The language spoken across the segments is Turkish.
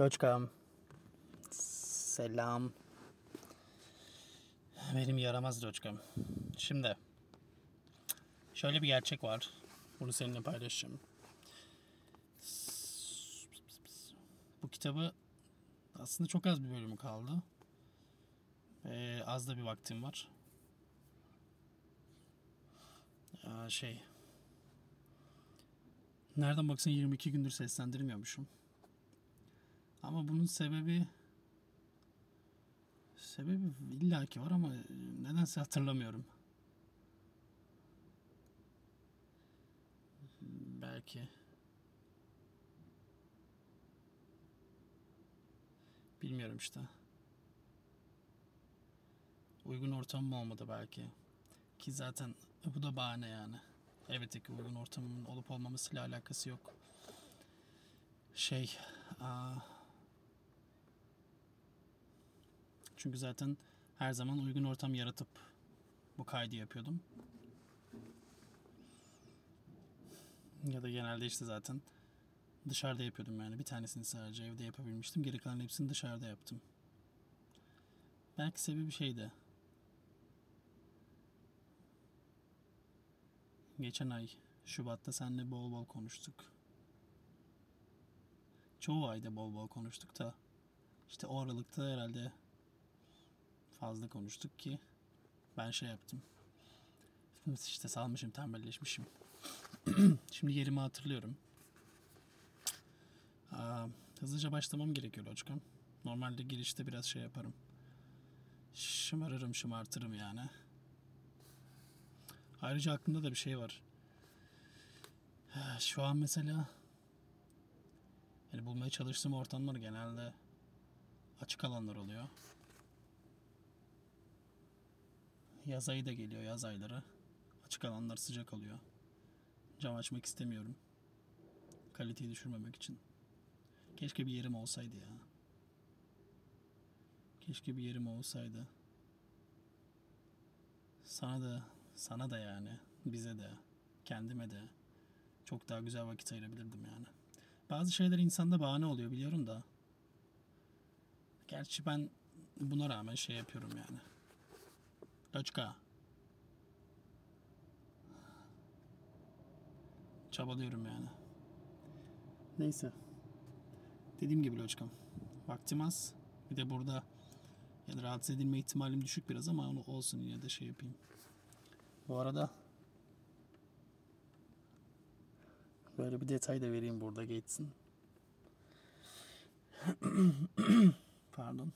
Loçkam. Selam. Benim yaramaz loçkam. Şimdi. Şöyle bir gerçek var. Bunu seninle paylaşacağım. Bu kitabı aslında çok az bir bölümü kaldı. Ee, az da bir vaktim var. Ee, şey. Nereden baksan 22 gündür seslendirmiyormuşum. Ama bunun sebebi sebebi illaki var ama nedense hatırlamıyorum. Belki bilmiyorum işte. Uygun ortam mı olmadı belki. Ki zaten bu da bahane yani. Elbette ki uygun ortamın olup olmamasıyla alakası yok. Şey, aa, çünkü zaten her zaman uygun ortam yaratıp bu kaydı yapıyordum. Ya da genelde işte zaten dışarıda yapıyordum yani. Bir tanesini sadece evde yapabilmiştim. Geri kalan hepsini dışarıda yaptım. Belki sebebi şeydi. Geçen ay Şubat'ta seninle bol bol konuştuk. Çoğu ayda bol bol konuştuk da işte o aralıkta herhalde fazla konuştuk ki ben şey yaptım. İşte salmışım, tembelleşmişim. Şimdi yerimi hatırlıyorum. Aa, hızlıca başlamam gerekiyor Loçkam. Normalde girişte biraz şey yaparım. Şımarırım, şımartırım yani. Ayrıca aklımda da bir şey var. Şu an mesela yani bulmaya çalıştığım ortamlar genelde açık alanlar oluyor. Yaz ayı da geliyor yaz ayları. Açık alanlar sıcak oluyor. Cam açmak istemiyorum. Kaliteyi düşürmemek için. Keşke bir yerim olsaydı ya. Keşke bir yerim olsaydı. Sana da, sana da yani, bize de, kendime de çok daha güzel vakit ayırabilirdim yani. Bazı şeyler insanda bahane oluyor biliyorum da. Gerçi ben buna rağmen şey yapıyorum yani. Loçka. Çabalıyorum yani. Neyse. Dediğim gibi Loçkam. Vaktim az. Bir de burada yani rahatsız edilme ihtimalim düşük biraz ama onu olsun yine de şey yapayım. Bu arada böyle bir detay da vereyim burada geçsin. Pardon.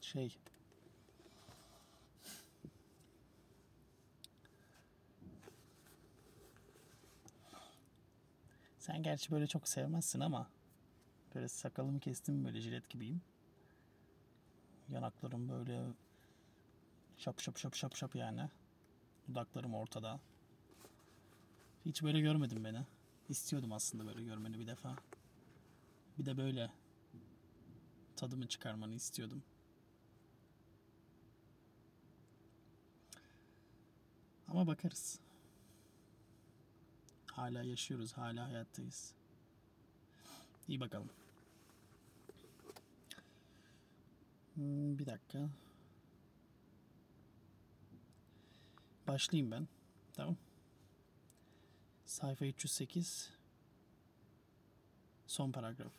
Şey Sen gerçi böyle çok sevmezsin ama böyle sakalımı kestim böyle jilet gibiyim. Yanaklarım böyle şap şap şap şap şap yani. Dudaklarım ortada. Hiç böyle görmedim beni. İstiyordum aslında böyle görmeni bir defa. Bir de böyle tadımı çıkarmanı istiyordum. Ama bakarız. Hala yaşıyoruz, hala hayattayız. İyi bakalım. Hmm, bir dakika. Başlayayım ben. Tamam. Sayfa 308. Son paragraf.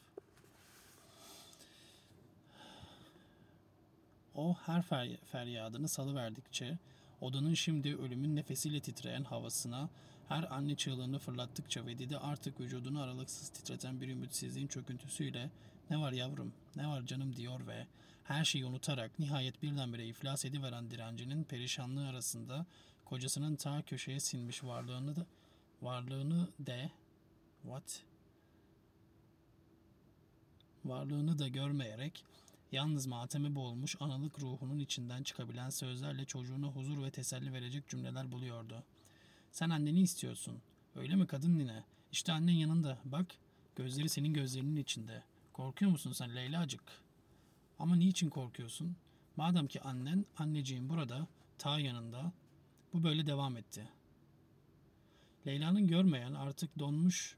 O her fer feryadını salıverdikçe odanın şimdi ölümün nefesiyle titreyen havasına her anne çığlığını fırlattıkça ve Didi artık vücudunu aralıksız titreten bir ümitsizliğin çöküntüsüyle ne var yavrum, ne var canım? diyor ve her şeyi unutarak nihayet birdenbire iflas ediveren direncinin perişanlığı arasında kocasının ta köşeye sinmiş varlığını da varlığını de what? Varlığını da görmeyerek yalnız mateme boğulmuş analık ruhunun içinden çıkabilen sözlerle çocuğuna huzur ve teselli verecek cümleler buluyordu. Sen anneni istiyorsun. Öyle mi kadın nine? İşte annen yanında. Bak gözleri senin gözlerinin içinde. Korkuyor musun sen Leyla'cık? Ama niçin korkuyorsun? Madem ki annen, anneciğim burada, ta yanında. Bu böyle devam etti. Leyla'nın görmeyen, artık donmuş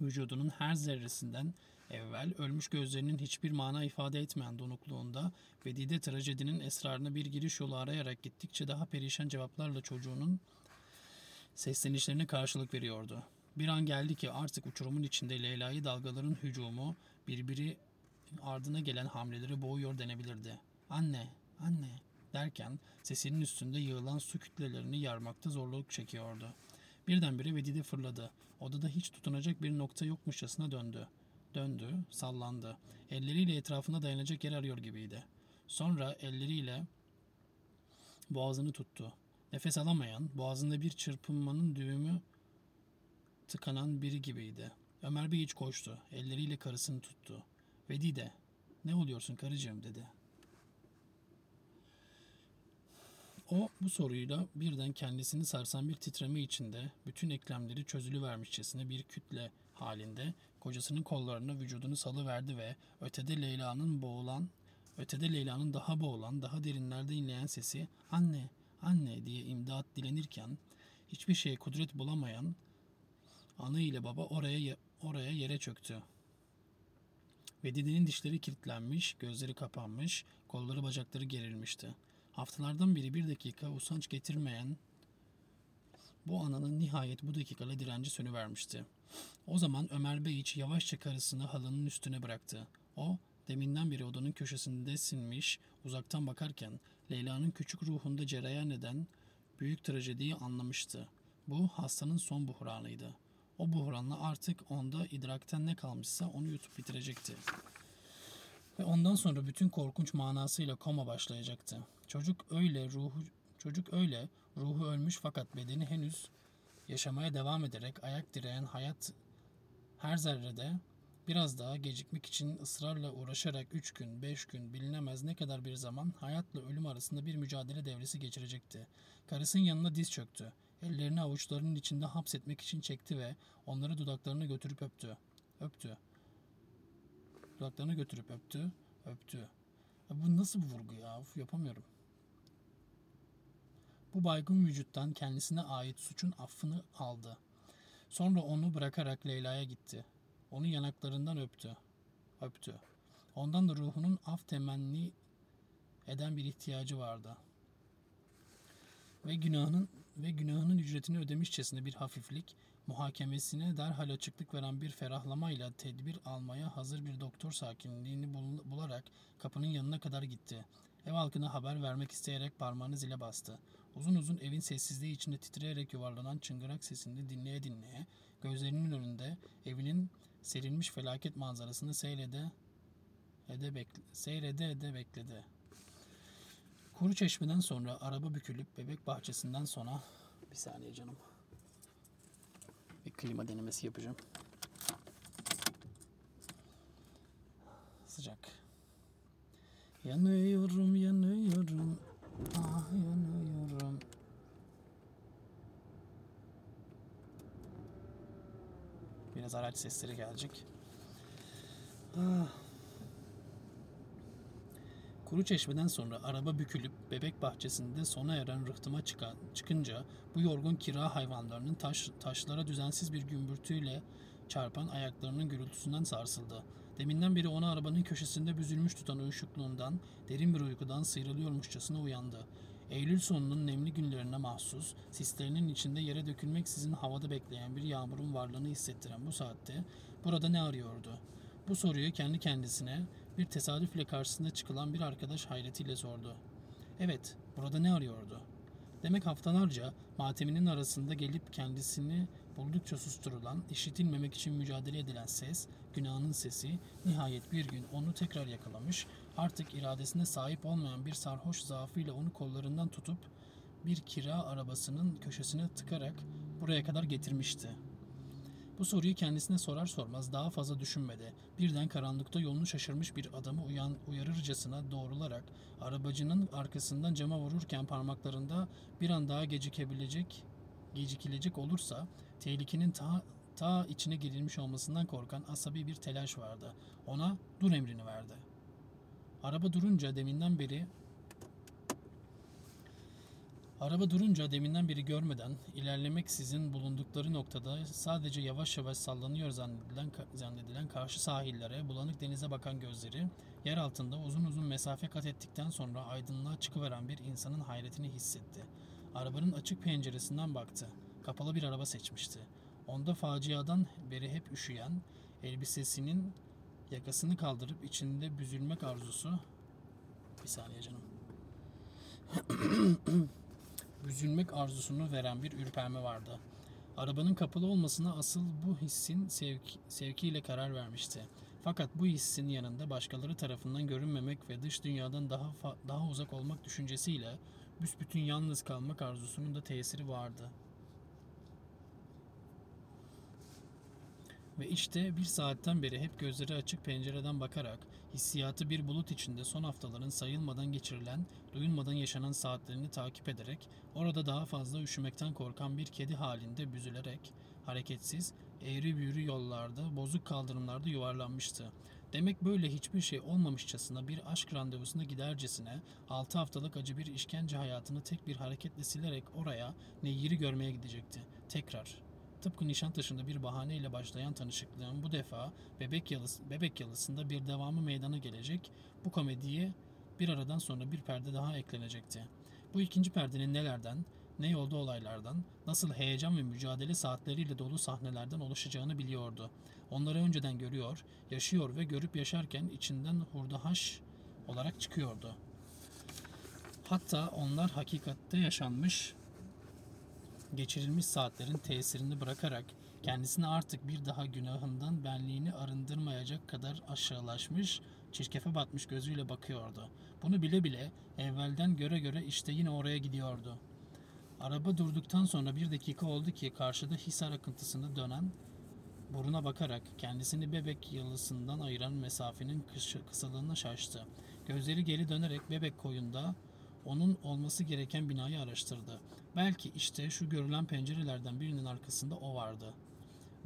Vücudunun her zerresinden evvel ölmüş gözlerinin hiçbir mana ifade etmeyen donukluğunda Vedide trajedinin esrarına bir giriş yolu arayarak gittikçe daha perişan cevaplarla çocuğunun seslenişlerine karşılık veriyordu. Bir an geldi ki artık uçurumun içinde Leyla'yı dalgaların hücumu birbiri ardına gelen hamleleri boğuyor denebilirdi. Anne, anne derken sesinin üstünde yığılan su kütlelerini yarmakta zorluk çekiyordu. Birdenbire Vedide fırladı. Odada hiç tutunacak bir nokta yokmuşçasına döndü. Döndü, sallandı. Elleriyle etrafına dayanacak yer arıyor gibiydi. Sonra elleriyle boğazını tuttu. Nefes alamayan, boğazında bir çırpınmanın düğümü tıkanan biri gibiydi. Ömer Bey hiç koştu. Elleriyle karısını tuttu. Vedide, ne oluyorsun karıcığım dedi. O bu soruyla birden kendisini sarsan bir titreme içinde bütün eklemleri çözülüvermişçesine bir kütle halinde kocasının kollarına vücudunu salıverdi ve ötede Leyla'nın boğulan, ötede Leyla'nın daha boğulan, daha derinlerde inleyen sesi anne, anne diye imdat dilenirken hiçbir şeye kudret bulamayan ana ile baba oraya oraya yere çöktü. Vedide'nin dişleri kilitlenmiş, gözleri kapanmış, kolları bacakları gerilmişti. Haftalardan beri bir dakika usanç getirmeyen bu ananın nihayet bu dakikada direnci sönüvermişti. O zaman Ömer Bey hiç yavaşça karısını halının üstüne bıraktı. O, deminden beri odanın köşesinde sinmiş, uzaktan bakarken Leyla'nın küçük ruhunda cereyan eden büyük trajediyi anlamıştı. Bu hastanın son buhranıydı. O buhranla artık onda idrakten ne kalmışsa onu yutup bitirecekti. Ve ondan sonra bütün korkunç manasıyla koma başlayacaktı. Çocuk öyle ruhu çocuk öyle ruhu ölmüş fakat bedeni henüz yaşamaya devam ederek ayak direyen hayat her zerrede biraz daha gecikmek için ısrarla uğraşarak üç gün, beş gün bilinemez ne kadar bir zaman hayatla ölüm arasında bir mücadele devresi geçirecekti. Karısının yanına diz çöktü. Ellerini avuçlarının içinde hapsetmek için çekti ve onları dudaklarına götürüp öptü. Öptü. Dudaklarına götürüp öptü. Öptü. Ya bu nasıl bir vurgu ya? Uf, yapamıyorum. Bu baygın vücuttan kendisine ait suçun affını aldı. Sonra onu bırakarak Leyla'ya gitti. Onu yanaklarından öptü. Öptü. Ondan da ruhunun af temenni eden bir ihtiyacı vardı. Ve günahının ve günahının ücretini ödemişçesine bir hafiflik, muhakemesine derhal açıklık veren bir ferahlamayla tedbir almaya hazır bir doktor sakinliğini bularak kapının yanına kadar gitti. Ev halkına haber vermek isteyerek parmağını zile bastı. Uzun uzun evin sessizliği içinde titreyerek yuvarlanan çıngırak sesini dinleye dinleye gözlerinin önünde evinin serilmiş felaket manzarasını seyrede ede bekle, seyrede ede bekledi. Kuru çeşmeden sonra araba bükülüp bebek bahçesinden sonra bir saniye canım. Bir klima denemesi yapacağım. Sıcak. Yanıyorum, yanıyorum. Ah yanıyorum. Biraz araç sesleri gelecek. Ah. Kuru çeşmeden sonra araba bükülüp bebek bahçesinde sona eren rıhtıma çıkan, çıkınca bu yorgun kira hayvanlarının taş, taşlara düzensiz bir gümbürtüyle çarpan ayaklarının gürültüsünden sarsıldı. Deminden beri onu arabanın köşesinde büzülmüş tutan uyuşukluğundan, derin bir uykudan sıyrılıyormuşçasına uyandı. Eylül sonunun nemli günlerine mahsus, sislerinin içinde yere dökülmeksizin havada bekleyen bir yağmurun varlığını hissettiren bu saatte burada ne arıyordu? Bu soruyu kendi kendisine bir tesadüfle karşısında çıkılan bir arkadaş hayretiyle sordu. Evet, burada ne arıyordu? Demek haftalarca mateminin arasında gelip kendisini buldukça susturulan, işitilmemek için mücadele edilen ses, günahının sesi, nihayet bir gün onu tekrar yakalamış, artık iradesine sahip olmayan bir sarhoş zaafıyla onu kollarından tutup bir kira arabasının köşesine tıkarak buraya kadar getirmişti. Bu soruyu kendisine sorar sormaz daha fazla düşünmedi. Birden karanlıkta yolunu şaşırmış bir adamı uyan, uyarırcasına doğrularak arabacının arkasından cama vururken parmaklarında bir an daha gecikebilecek gecikilecek olursa tehlikenin ta, ta içine girilmiş olmasından korkan asabi bir telaş vardı. Ona dur emrini verdi. Araba durunca deminden beri Araba durunca deminden beri görmeden ilerlemek sizin bulundukları noktada sadece yavaş yavaş sallanıyor zannedilen, zannedilen karşı sahillere, bulanık denize bakan gözleri, yer altında uzun uzun mesafe kat ettikten sonra aydınlığa çıkıveren bir insanın hayretini hissetti. Arabanın açık penceresinden baktı. Kapalı bir araba seçmişti. Onda faciadan beri hep üşüyen, elbisesinin yakasını kaldırıp içinde büzülmek arzusu... Bir saniye canım büzülmek arzusunu veren bir ürperme vardı. Arabanın kapalı olmasına asıl bu hissin sevki, sevkiyle karar vermişti. Fakat bu hissin yanında başkaları tarafından görünmemek ve dış dünyadan daha daha uzak olmak düşüncesiyle büsbütün yalnız kalmak arzusunun da tesiri vardı. Ve işte bir saatten beri hep gözleri açık pencereden bakarak hissiyatı bir bulut içinde son haftaların sayılmadan geçirilen, duyulmadan yaşanan saatlerini takip ederek orada daha fazla üşümekten korkan bir kedi halinde büzülerek hareketsiz, eğri büğrü yollarda, bozuk kaldırımlarda yuvarlanmıştı. Demek böyle hiçbir şey olmamışçasına bir aşk randevusuna gidercesine 6 haftalık acı bir işkence hayatını tek bir hareketle silerek oraya Nehir'i görmeye gidecekti. Tekrar. Tıpkı Nişantaşı'nda bir bahaneyle başlayan tanışıklığın bu defa bebek, yalısı, bebek yalısında bir devamı meydana gelecek, bu komediye bir aradan sonra bir perde daha eklenecekti. Bu ikinci perdenin nelerden, ne yolda olaylardan, nasıl heyecan ve mücadele saatleriyle dolu sahnelerden oluşacağını biliyordu. Onları önceden görüyor, yaşıyor ve görüp yaşarken içinden hurdahaş olarak çıkıyordu. Hatta onlar hakikatte yaşanmış, geçirilmiş saatlerin tesirini bırakarak kendisini artık bir daha günahından benliğini arındırmayacak kadar aşağılaşmış, çirkefe batmış gözüyle bakıyordu. Bunu bile bile evvelden göre göre işte yine oraya gidiyordu. Araba durduktan sonra bir dakika oldu ki karşıda Hisar akıntısında dönen buruna bakarak kendisini bebek yalısından ayıran mesafenin kısa- kısalığına şaştı. Gözleri geri dönerek bebek koyunda onun olması gereken binayı araştırdı. Belki işte şu görülen pencerelerden birinin arkasında o vardı.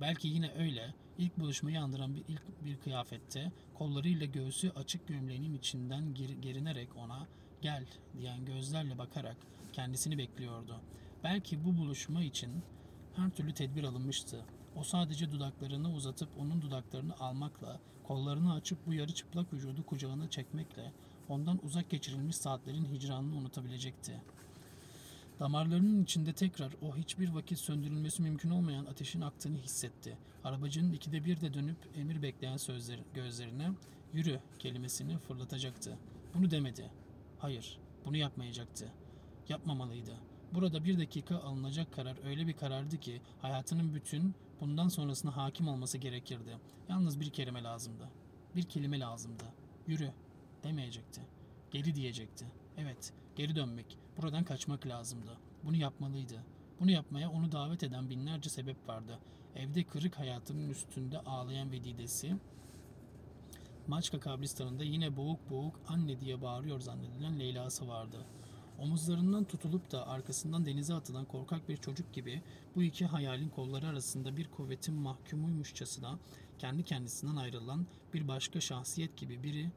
Belki yine öyle ilk buluşmayı andıran bir ilk bir kıyafette kollarıyla göğsü açık gömleğinin içinden geri- gerinerek ona gel diyen gözlerle bakarak kendisini bekliyordu. Belki bu buluşma için her türlü tedbir alınmıştı. O sadece dudaklarını uzatıp onun dudaklarını almakla, kollarını açıp bu yarı çıplak vücudu kucağına çekmekle ondan uzak geçirilmiş saatlerin hicranını unutabilecekti. Damarlarının içinde tekrar o hiçbir vakit söndürülmesi mümkün olmayan ateşin aktığını hissetti. Arabacının ikide bir de dönüp emir bekleyen sözler, gözlerine yürü kelimesini fırlatacaktı. Bunu demedi. Hayır, bunu yapmayacaktı. Yapmamalıydı. Burada bir dakika alınacak karar öyle bir karardı ki hayatının bütün bundan sonrasına hakim olması gerekirdi. Yalnız bir kelime lazımdı. Bir kelime lazımdı. Yürü demeyecekti. Geri diyecekti. Evet, geri dönmek, buradan kaçmak lazımdı. Bunu yapmalıydı. Bunu yapmaya onu davet eden binlerce sebep vardı. Evde kırık hayatının üstünde ağlayan Vedidesi, Maçka kabristanında yine boğuk boğuk anne diye bağırıyor zannedilen Leyla'sı vardı. Omuzlarından tutulup da arkasından denize atılan korkak bir çocuk gibi bu iki hayalin kolları arasında bir kuvvetin mahkumuymuşçasına kendi kendisinden ayrılan bir başka şahsiyet gibi biri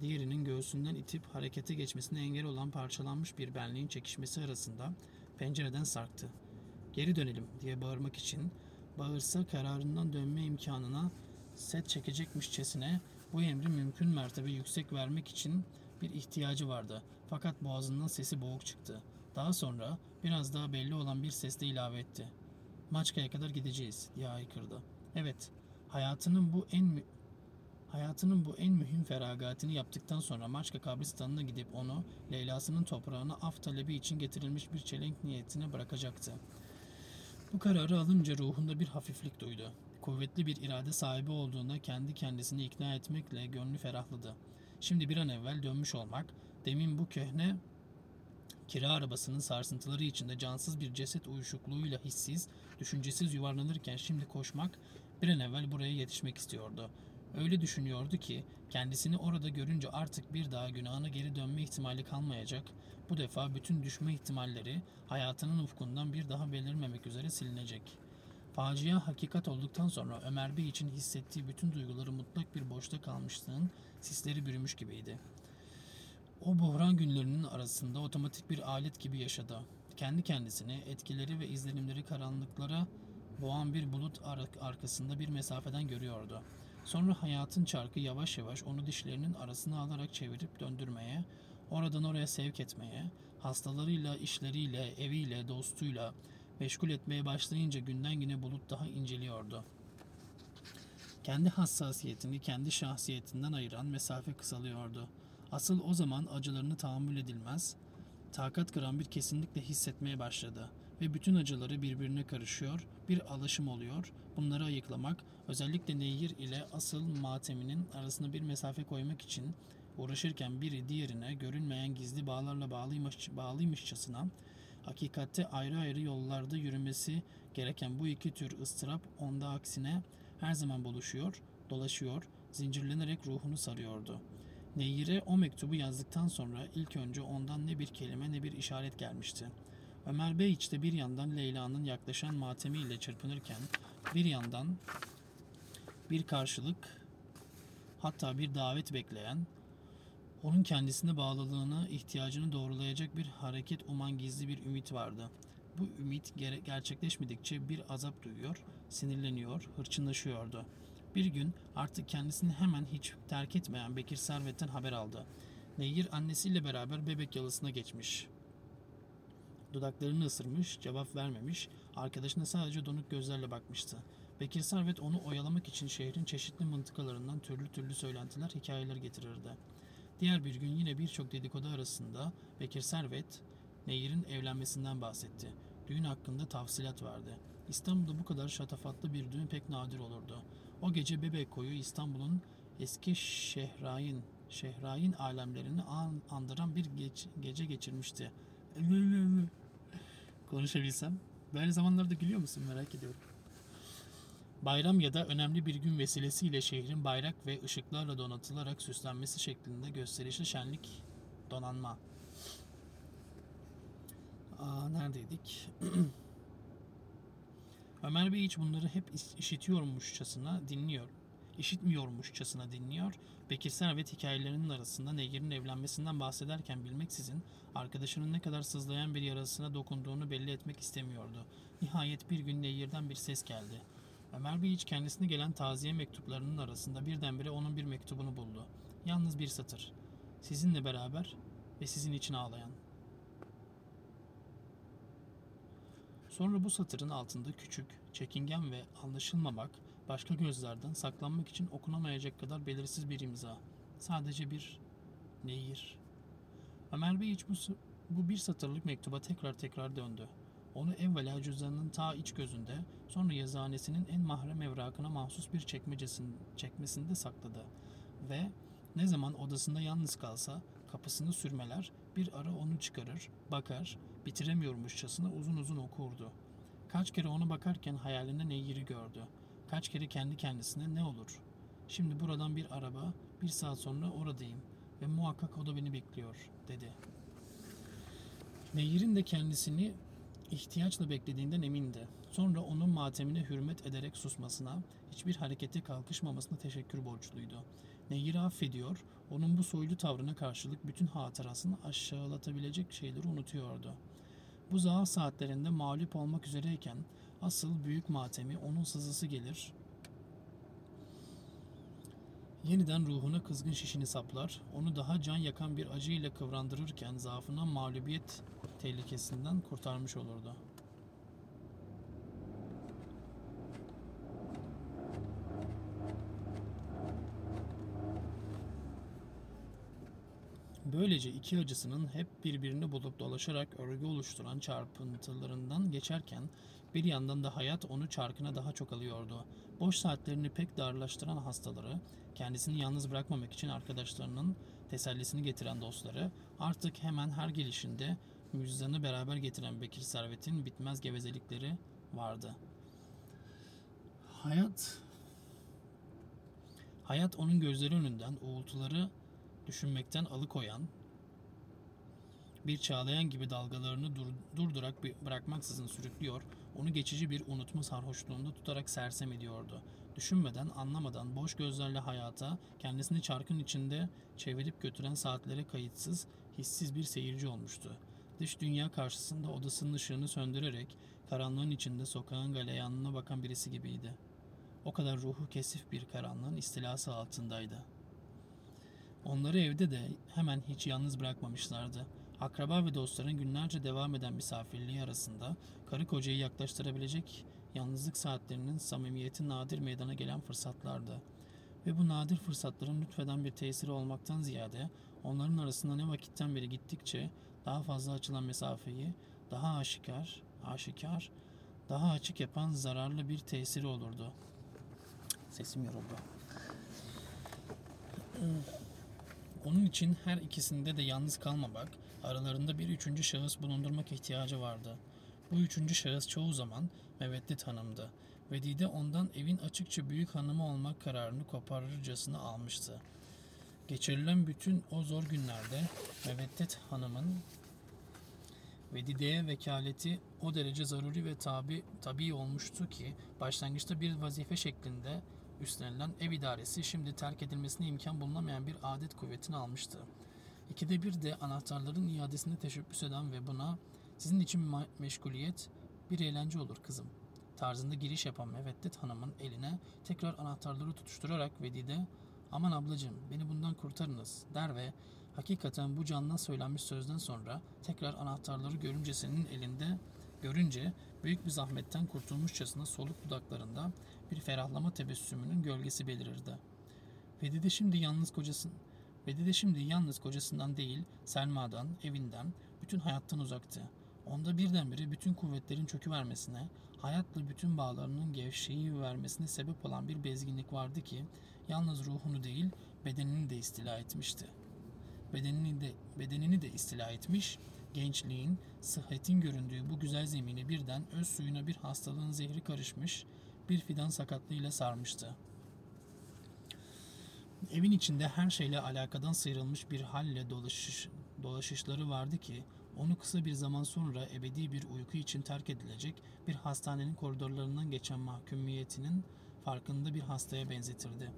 diğerinin göğsünden itip harekete geçmesine engel olan parçalanmış bir benliğin çekişmesi arasında pencereden sarktı. Geri dönelim diye bağırmak için bağırsa kararından dönme imkanına set çekecekmişçesine bu emri mümkün mertebe yüksek vermek için bir ihtiyacı vardı. Fakat boğazından sesi boğuk çıktı. Daha sonra biraz daha belli olan bir sesle ilave etti. Maçka'ya kadar gideceğiz diye haykırdı. Evet, hayatının bu en hayatının bu en mühim feragatini yaptıktan sonra Maçka kabristanına gidip onu Leyla'sının toprağına af talebi için getirilmiş bir çelenk niyetine bırakacaktı. Bu kararı alınca ruhunda bir hafiflik duydu. Kuvvetli bir irade sahibi olduğuna kendi kendisini ikna etmekle gönlü ferahladı. Şimdi bir an evvel dönmüş olmak, demin bu köhne kira arabasının sarsıntıları içinde cansız bir ceset uyuşukluğuyla hissiz, düşüncesiz yuvarlanırken şimdi koşmak, bir an evvel buraya yetişmek istiyordu. Öyle düşünüyordu ki kendisini orada görünce artık bir daha günahına geri dönme ihtimali kalmayacak. Bu defa bütün düşme ihtimalleri hayatının ufkundan bir daha belirmemek üzere silinecek. Facia hakikat olduktan sonra Ömer Bey için hissettiği bütün duyguları mutlak bir boşta kalmışlığın sisleri bürümüş gibiydi. O buhran günlerinin arasında otomatik bir alet gibi yaşadı. kendi kendisini etkileri ve izlenimleri karanlıklara boğan bir bulut ar- arkasında bir mesafeden görüyordu. Sonra hayatın çarkı yavaş yavaş onu dişlerinin arasına alarak çevirip döndürmeye, oradan oraya sevk etmeye, hastalarıyla, işleriyle, eviyle, dostuyla meşgul etmeye başlayınca günden güne bulut daha inceliyordu. Kendi hassasiyetini kendi şahsiyetinden ayıran mesafe kısalıyordu. Asıl o zaman acılarını tahammül edilmez, takat kıran bir kesinlikle hissetmeye başladı ve bütün acıları birbirine karışıyor, bir alışım oluyor. Bunları ayıklamak, özellikle Nehir ile asıl mateminin arasına bir mesafe koymak için uğraşırken biri diğerine görünmeyen gizli bağlarla bağlıymış, bağlıymışçasına hakikatte ayrı ayrı yollarda yürümesi gereken bu iki tür ıstırap onda aksine her zaman buluşuyor, dolaşıyor, zincirlenerek ruhunu sarıyordu. Nehir'e o mektubu yazdıktan sonra ilk önce ondan ne bir kelime ne bir işaret gelmişti. Ömer Bey işte bir yandan Leyla'nın yaklaşan matemiyle çırpınırken bir yandan bir karşılık hatta bir davet bekleyen onun kendisine bağlılığını, ihtiyacını doğrulayacak bir hareket uman gizli bir ümit vardı. Bu ümit gerçekleşmedikçe bir azap duyuyor, sinirleniyor, hırçınlaşıyordu. Bir gün artık kendisini hemen hiç terk etmeyen Bekir Servet'ten haber aldı. Nehir annesiyle beraber bebek yalısına geçmiş. Dudaklarını ısırmış, cevap vermemiş, arkadaşına sadece donuk gözlerle bakmıştı. Bekir Servet onu oyalamak için şehrin çeşitli mıntıkalarından türlü türlü söylentiler, hikayeler getirirdi. Diğer bir gün yine birçok dedikodu arasında Bekir Servet, Nehir'in evlenmesinden bahsetti. Düğün hakkında tafsilat verdi. İstanbul'da bu kadar şatafatlı bir düğün pek nadir olurdu. O gece Bebek Koyu İstanbul'un eski şehrayin, şehrayin alemlerini an, andıran bir geç, gece geçirmişti. Konuşabilsem. Böyle zamanlarda gülüyor musun merak ediyorum. Bayram ya da önemli bir gün vesilesiyle şehrin bayrak ve ışıklarla donatılarak süslenmesi şeklinde gösterişli şenlik donanma. Aa, neredeydik? Ömer Bey hiç bunları hep işitiyormuşçasına dinliyor. İşitmiyormuşçasına dinliyor. Bekir Servet hikayelerinin arasında Nehir'in evlenmesinden bahsederken bilmeksizin arkadaşının ne kadar sızlayan bir yarasına dokunduğunu belli etmek istemiyordu. Nihayet bir gün Nehir'den bir ses geldi. Ömer Bey hiç kendisine gelen taziye mektuplarının arasında birdenbire onun bir mektubunu buldu. Yalnız bir satır. Sizinle beraber ve sizin için ağlayan. Sonra bu satırın altında küçük, çekingen ve anlaşılmamak, başka gözlerden saklanmak için okunamayacak kadar belirsiz bir imza. Sadece bir nehir. Ömer Bey hiç bu, bu bir satırlık mektuba tekrar tekrar döndü. Onu evvela cüzdanının ta iç gözünde, sonra yazıhanesinin en mahrem evrakına mahsus bir çekmecesin, çekmesinde sakladı. Ve ne zaman odasında yalnız kalsa kapısını sürmeler, bir ara onu çıkarır, bakar, bitiremiyormuşçasına uzun uzun okurdu. Kaç kere ona bakarken hayalinde Nehir'i gördü. Kaç kere kendi kendisine ne olur? Şimdi buradan bir araba, bir saat sonra oradayım ve muhakkak o da beni bekliyor, dedi. Nehir'in de kendisini ihtiyaçla beklediğinden emindi. Sonra onun matemine hürmet ederek susmasına, hiçbir harekete kalkışmamasına teşekkür borçluydu. Nehir'i affediyor, onun bu soylu tavrına karşılık bütün hatırasını aşağılatabilecek şeyleri unutuyordu. Bu zaaf saatlerinde mağlup olmak üzereyken asıl büyük matemi onun sızısı gelir. Yeniden ruhuna kızgın şişini saplar, onu daha can yakan bir acıyla kıvrandırırken zaafına mağlubiyet tehlikesinden kurtarmış olurdu. Böylece iki acısının hep birbirini bulup dolaşarak örgü oluşturan çarpıntılarından geçerken bir yandan da hayat onu çarkına daha çok alıyordu. Boş saatlerini pek darlaştıran hastaları, kendisini yalnız bırakmamak için arkadaşlarının tesellisini getiren dostları, artık hemen her gelişinde müjdanı beraber getiren Bekir Servet'in bitmez gevezelikleri vardı. Hayat Hayat onun gözleri önünden uğultuları düşünmekten alıkoyan, bir çağlayan gibi dalgalarını dur, durdurak bir- bırakmaksızın sürüklüyor, onu geçici bir unutma sarhoşluğunda tutarak sersem ediyordu. Düşünmeden, anlamadan, boş gözlerle hayata, kendisini çarkın içinde çevirip götüren saatlere kayıtsız, hissiz bir seyirci olmuştu. Dış dünya karşısında odasının ışığını söndürerek karanlığın içinde sokağın galeyanına bakan birisi gibiydi. O kadar ruhu kesif bir karanlığın istilası altındaydı. Onları evde de hemen hiç yalnız bırakmamışlardı. Akraba ve dostların günlerce devam eden misafirliği arasında karı kocayı yaklaştırabilecek yalnızlık saatlerinin samimiyeti nadir meydana gelen fırsatlardı. Ve bu nadir fırsatların lütfeden bir tesiri olmaktan ziyade onların arasında ne vakitten beri gittikçe daha fazla açılan mesafeyi daha aşikar, aşikar, daha açık yapan zararlı bir tesiri olurdu. Sesim yoruldu. Onun için her ikisinde de yalnız kalmamak, aralarında bir üçüncü şahıs bulundurmak ihtiyacı vardı. Bu üçüncü şahıs çoğu zaman Meveddet Hanım'dı. Vedide ondan evin açıkça büyük hanımı olmak kararını koparırcasına almıştı. Geçirilen bütün o zor günlerde Meveddet Hanım'ın Vedide'ye vekaleti o derece zaruri ve tabi, tabi olmuştu ki başlangıçta bir vazife şeklinde üstlenilen ev idaresi şimdi terk edilmesine imkan bulunamayan bir adet kuvvetini almıştı. İkide bir de anahtarların iadesine teşebbüs eden ve buna sizin için meşguliyet bir eğlence olur kızım tarzında giriş yapan Meveddet Hanım'ın eline tekrar anahtarları tutuşturarak Vedide aman ablacığım beni bundan kurtarınız der ve hakikaten bu candan söylenmiş sözden sonra tekrar anahtarları görünce senin elinde görünce büyük bir zahmetten kurtulmuşçasına soluk dudaklarında bir ferahlama tebessümünün gölgesi belirirdi. Vedide şimdi yalnız kocasın Vedide şimdi yalnız kocasından değil, Selma'dan, evinden, bütün hayattan uzaktı. Onda birdenbire bütün kuvvetlerin çöküvermesine, hayatla bütün bağlarının gevşeyi vermesine sebep olan bir bezginlik vardı ki yalnız ruhunu değil bedenini de istila etmişti. Bedenini de bedenini de istila etmiş, gençliğin, sıhhatin göründüğü bu güzel zemini birden öz suyuna bir hastalığın zehri karışmış, bir fidan sakatlığıyla sarmıştı. Evin içinde her şeyle alakadan sıyrılmış bir halle dolaşış, dolaşışları vardı ki onu kısa bir zaman sonra ebedi bir uyku için terk edilecek bir hastanenin koridorlarından geçen mahkumiyetinin farkında bir hastaya benzetirdi.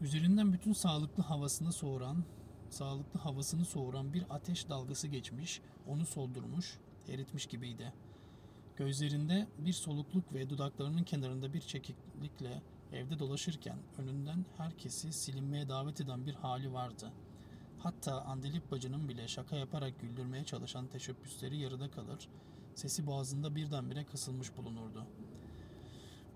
Üzerinden bütün sağlıklı havasını soğuran, sağlıklı havasını soğuran bir ateş dalgası geçmiş, onu soldurmuş, eritmiş gibiydi. Gözlerinde bir solukluk ve dudaklarının kenarında bir çekiklikle evde dolaşırken önünden herkesi silinmeye davet eden bir hali vardı.'' Hatta Andelip bacının bile şaka yaparak güldürmeye çalışan teşebbüsleri yarıda kalır, sesi boğazında birdenbire kısılmış bulunurdu.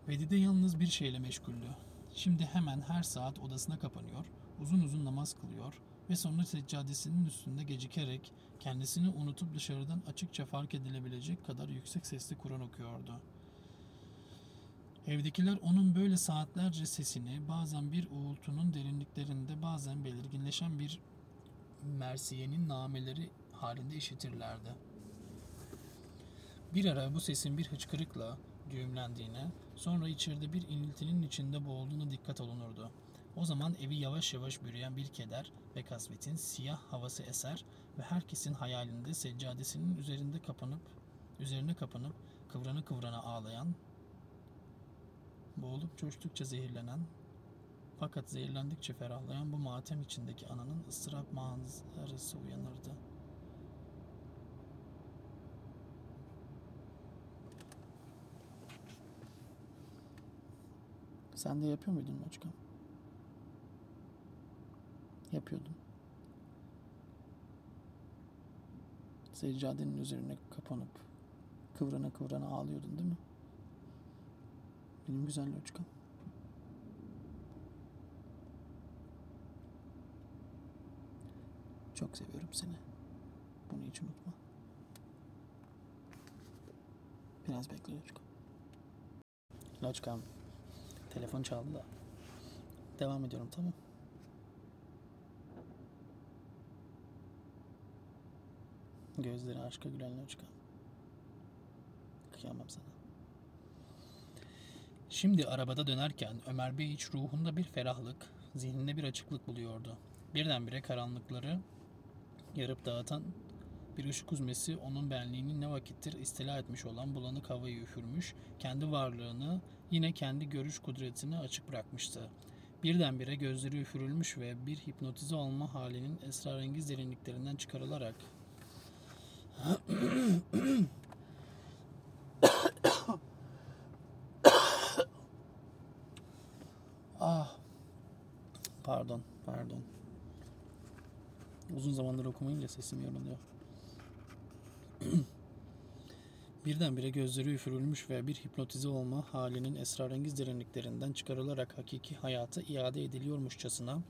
Vedide yalnız bir şeyle meşguldü. Şimdi hemen her saat odasına kapanıyor, uzun uzun namaz kılıyor ve sonra seccadesinin üstünde gecikerek kendisini unutup dışarıdan açıkça fark edilebilecek kadar yüksek sesli Kur'an okuyordu. Evdekiler onun böyle saatlerce sesini bazen bir uğultunun derinliklerinde bazen belirginleşen bir Mersiye'nin nameleri halinde işitirlerdi. Bir ara bu sesin bir hıçkırıkla düğümlendiğine, sonra içeride bir iniltinin içinde boğulduğuna dikkat olunurdu. O zaman evi yavaş yavaş bürüyen bir keder ve kasvetin siyah havası eser ve herkesin hayalinde seccadesinin üzerinde kapanıp, üzerine kapanıp kıvrana kıvrana ağlayan, boğulup coştukça zehirlenen fakat zehirlendikçe ferahlayan bu matem içindeki ananın ıstırap manzarası uyanırdı. Sen de yapıyor muydun Loçka? Yapıyordun. Seccadenin üzerine kapanıp kıvrana kıvrana ağlıyordun değil mi? Benim güzel Loçkam. Çok seviyorum seni. Bunu hiç unutma. Biraz bekle Loçkam. Loçkam. Telefon çaldı da. Devam ediyorum tamam. Gözleri aşka gülen Loçkam. Kıyamam sana. Şimdi arabada dönerken Ömer Bey hiç ruhunda bir ferahlık, zihninde bir açıklık buluyordu. Birdenbire karanlıkları yarıp dağıtan bir ışık uzmesi onun benliğini ne vakittir istila etmiş olan bulanık havayı üfürmüş, kendi varlığını yine kendi görüş kudretini açık bırakmıştı. Birdenbire gözleri üfürülmüş ve bir hipnotize olma halinin esrarengiz derinliklerinden çıkarılarak ah. Pardon, pardon. Uzun zamandır okumayınca sesim yoruluyor. Birdenbire gözleri üfürülmüş ve bir hipnotize olma halinin esrarengiz derinliklerinden çıkarılarak hakiki hayata iade ediliyormuşçasına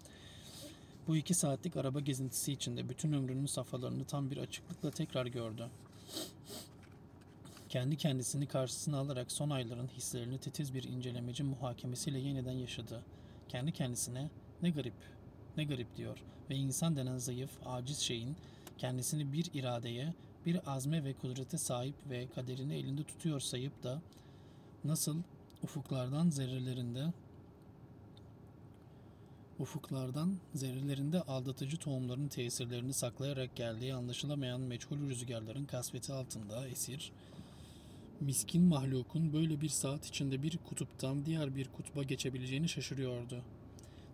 bu iki saatlik araba gezintisi içinde bütün ömrünün safhalarını tam bir açıklıkla tekrar gördü. Kendi kendisini karşısına alarak son ayların hislerini titiz bir incelemeci muhakemesiyle yeniden yaşadı. Kendi kendisine ne garip, ne garip diyor ve insan denen zayıf, aciz şeyin kendisini bir iradeye, bir azme ve kudrete sahip ve kaderini elinde tutuyor sayıp da nasıl ufuklardan zerrelerinde ufuklardan zerrelerinde aldatıcı tohumların tesirlerini saklayarak geldiği anlaşılamayan meçhul rüzgarların kasveti altında esir, miskin mahlukun böyle bir saat içinde bir kutuptan diğer bir kutba geçebileceğini şaşırıyordu.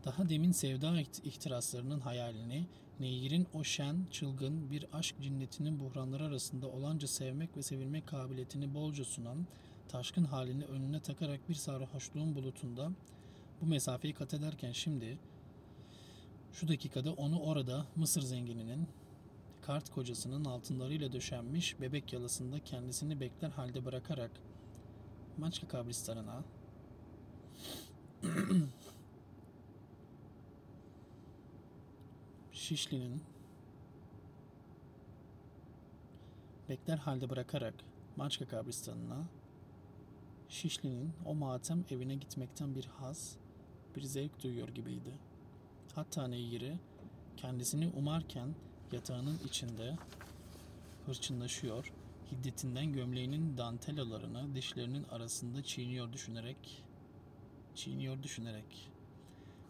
Daha demin sevda ihtiraslarının hayalini, Nehir'in o şen, çılgın bir aşk cinnetinin buhranları arasında olanca sevmek ve sevilmek kabiliyetini bolca sunan, taşkın halini önüne takarak bir sarhoşluğun bulutunda bu mesafeyi kat ederken şimdi şu dakikada onu orada Mısır zengininin kart kocasının altınlarıyla döşenmiş bebek yalasında kendisini bekler halde bırakarak Maçka kabristanına Şişli'nin bekler halde bırakarak Maçka kabristanına Şişli'nin o matem evine gitmekten bir haz, bir zevk duyuyor gibiydi. Hatta Neyir'i kendisini umarken yatağının içinde hırçınlaşıyor, hiddetinden gömleğinin dantelalarını dişlerinin arasında çiğniyor düşünerek, çiğniyor düşünerek.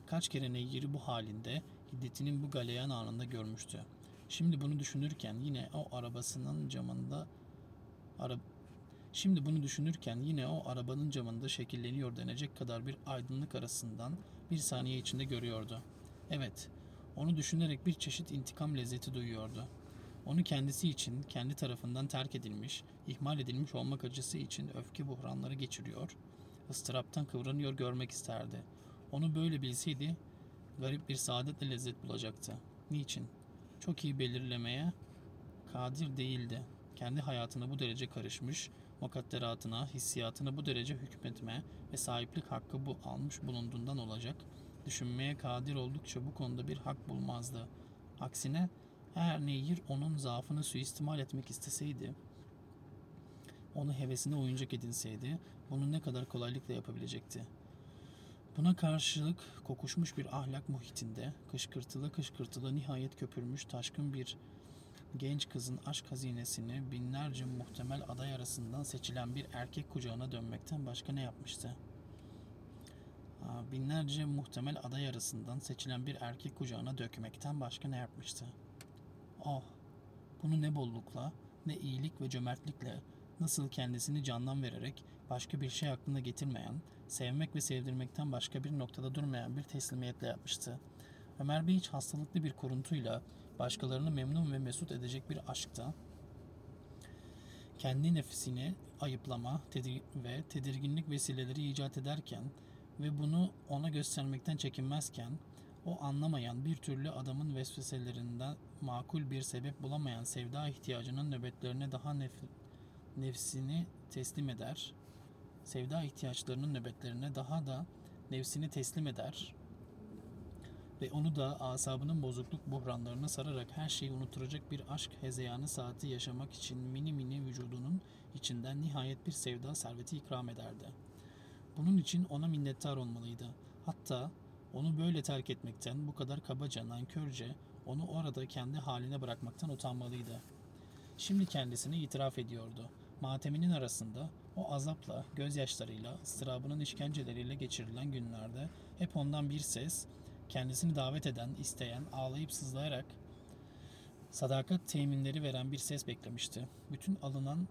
Kaç kere Neyir'i bu halinde hiddetinin bu galeyan anında görmüştü. Şimdi bunu düşünürken yine o arabasının camında ara, Şimdi bunu düşünürken yine o arabanın camında şekilleniyor denecek kadar bir aydınlık arasından bir saniye içinde görüyordu. Evet, onu düşünerek bir çeşit intikam lezzeti duyuyordu. Onu kendisi için, kendi tarafından terk edilmiş, ihmal edilmiş olmak acısı için öfke buhranları geçiriyor, ıstıraptan kıvranıyor görmek isterdi. Onu böyle bilseydi, garip bir saadetle lezzet bulacaktı. Niçin? Çok iyi belirlemeye kadir değildi. Kendi hayatına bu derece karışmış, mukadderatına, hissiyatına bu derece hükmetme ve sahiplik hakkı bu almış bulunduğundan olacak, düşünmeye kadir oldukça bu konuda bir hak bulmazdı. Aksine eğer Nehir onun zaafını suistimal etmek isteseydi, onu hevesine oyuncak edinseydi, bunu ne kadar kolaylıkla yapabilecekti. Buna karşılık kokuşmuş bir ahlak muhitinde, kışkırtılı kışkırtılı nihayet köpürmüş taşkın bir genç kızın aşk hazinesini binlerce muhtemel aday arasından seçilen bir erkek kucağına dönmekten başka ne yapmıştı? Binlerce muhtemel aday arasından seçilen bir erkek kucağına dökmekten başka ne yapmıştı? Oh, bunu ne bollukla, ne iyilik ve cömertlikle, nasıl kendisini candan vererek başka bir şey aklına getirmeyen, sevmek ve sevdirmekten başka bir noktada durmayan bir teslimiyetle yapmıştı. Ömer Bey hiç hastalıklı bir kuruntuyla başkalarını memnun ve mesut edecek bir aşkta kendi nefsini ayıplama tedir ve tedirginlik vesileleri icat ederken ve bunu ona göstermekten çekinmezken o anlamayan bir türlü adamın vesveselerinden makul bir sebep bulamayan sevda ihtiyacının nöbetlerine daha nef- nefsini teslim eder. Sevda ihtiyaçlarının nöbetlerine daha da nefsini teslim eder ve onu da asabının bozukluk buhranlarına sararak her şeyi unutturacak bir aşk hezeyanı saati yaşamak için mini mini vücudunun içinden nihayet bir sevda serveti ikram ederdi. Bunun için ona minnettar olmalıydı. Hatta onu böyle terk etmekten bu kadar kabaca, nankörce, onu orada kendi haline bırakmaktan utanmalıydı. Şimdi kendisini itiraf ediyordu. Mateminin arasında o azapla, gözyaşlarıyla, ıstırabının işkenceleriyle geçirilen günlerde hep ondan bir ses, kendisini davet eden, isteyen, ağlayıp sızlayarak sadakat teminleri veren bir ses beklemişti. Bütün alınan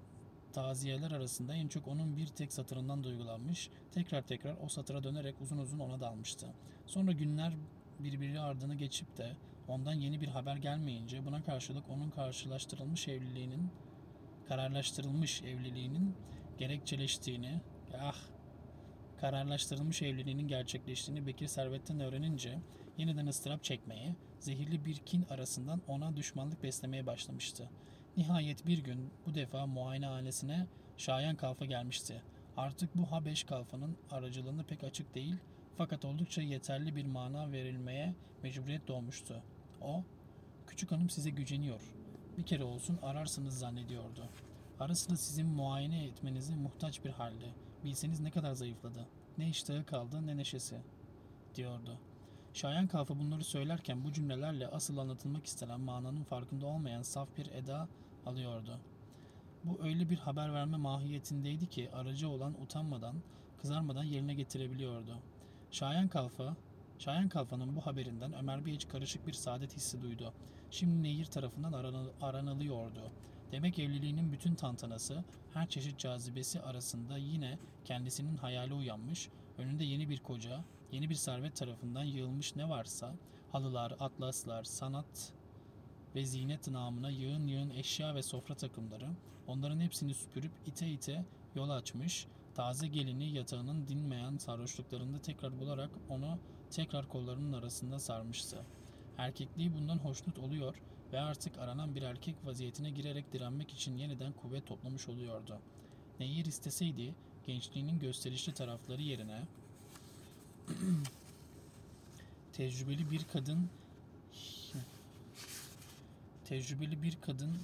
taziyeler arasında en çok onun bir tek satırından duygulanmış, tekrar tekrar o satıra dönerek uzun uzun ona dalmıştı. Sonra günler birbiri ardını geçip de Ondan yeni bir haber gelmeyince buna karşılık onun karşılaştırılmış evliliğinin kararlaştırılmış evliliğinin gerekçeleştiğini ah kararlaştırılmış evliliğinin gerçekleştiğini Bekir Servet'ten öğrenince yeniden ıstırap çekmeye, zehirli bir kin arasından ona düşmanlık beslemeye başlamıştı. Nihayet bir gün bu defa muayenehanesine Şayan Kalfa gelmişti. Artık bu Habeş Kalfa'nın aracılığında pek açık değil fakat oldukça yeterli bir mana verilmeye mecburiyet doğmuştu. O, küçük hanım size güceniyor. Bir kere olsun ararsınız zannediyordu. Ara sizin muayene etmenize muhtaç bir halde. Bilseniz ne kadar zayıfladı. Ne iştahı kaldı ne neşesi, diyordu. Şayan Kalfa bunları söylerken bu cümlelerle asıl anlatılmak istenen mananın farkında olmayan saf bir eda alıyordu. Bu öyle bir haber verme mahiyetindeydi ki aracı olan utanmadan, kızarmadan yerine getirebiliyordu. Şayan Kalfa, Şayan Kalfa'nın bu haberinden Ömer Bey hiç karışık bir saadet hissi duydu. Şimdi Nehir tarafından aranı- aranılıyordu. Demek evliliğinin bütün tantanası, her çeşit cazibesi arasında yine kendisinin hayali uyanmış, önünde yeni bir koca, yeni bir servet tarafından yığılmış ne varsa, halılar, atlaslar, sanat ve zinet namına yığın yığın eşya ve sofra takımları, onların hepsini süpürüp ite ite yol açmış, taze gelini yatağının dinmeyen sarhoşluklarında tekrar bularak onu tekrar kollarının arasında sarmıştı. Erkekliği bundan hoşnut oluyor ve artık aranan bir erkek vaziyetine girerek direnmek için yeniden kuvvet toplamış oluyordu. Nehir isteseydi gençliğinin gösterişli tarafları yerine tecrübeli bir kadın tecrübeli bir kadın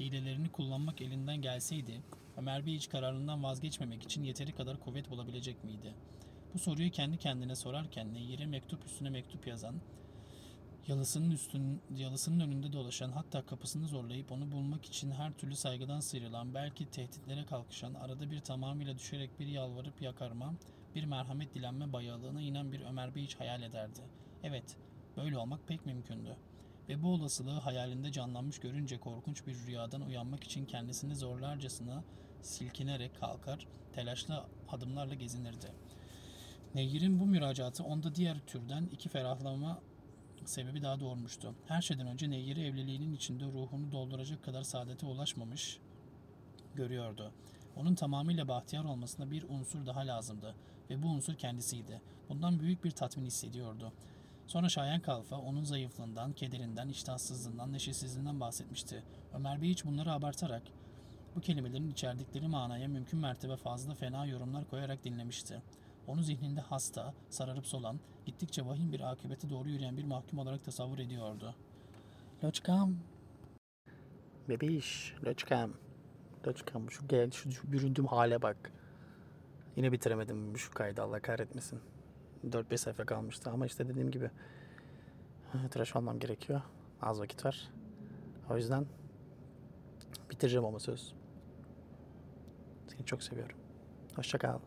hilelerini kullanmak elinden gelseydi Ömer Bey hiç kararından vazgeçmemek için yeteri kadar kuvvet bulabilecek miydi? Bu soruyu kendi kendine sorarken Nehir'e mektup üstüne mektup yazan, yalısının üstün, yalısının önünde dolaşan, hatta kapısını zorlayıp onu bulmak için her türlü saygıdan sıyrılan, belki tehditlere kalkışan, arada bir tamamıyla düşerek bir yalvarıp yakarma, bir merhamet dilenme bayağılığına inen bir Ömer Bey hiç hayal ederdi. Evet, böyle olmak pek mümkündü. Ve bu olasılığı hayalinde canlanmış görünce korkunç bir rüyadan uyanmak için kendisini zorlarcasına silkinerek kalkar, telaşlı adımlarla gezinirdi. Nehir'in bu müracaatı onda diğer türden iki ferahlama sebebi daha doğurmuştu. Her şeyden önce Nehir'i evliliğinin içinde ruhunu dolduracak kadar saadete ulaşmamış görüyordu. Onun tamamıyla bahtiyar olmasına bir unsur daha lazımdı ve bu unsur kendisiydi. Bundan büyük bir tatmin hissediyordu. Sonra Şayan Kalfa onun zayıflığından, kederinden, iştahsızlığından, neşesizliğinden bahsetmişti. Ömer Bey hiç bunları abartarak bu kelimelerin içerdikleri manaya mümkün mertebe fazla fena yorumlar koyarak dinlemişti. Onu zihninde hasta, sararıp solan, gittikçe vahim bir akıbete doğru yürüyen bir mahkum olarak tasavvur ediyordu. Loçkam. Bebiş, loçkam. Loçkam şu gel şu, şu büründüğüm hale bak. Yine bitiremedim şu kaydı Allah kahretmesin. 4-5 sayfa kalmıştı ama işte dediğim gibi tıraş olmam gerekiyor. Az vakit var. O yüzden bitireceğim ama söz. Seni çok seviyorum. Hoşça kal.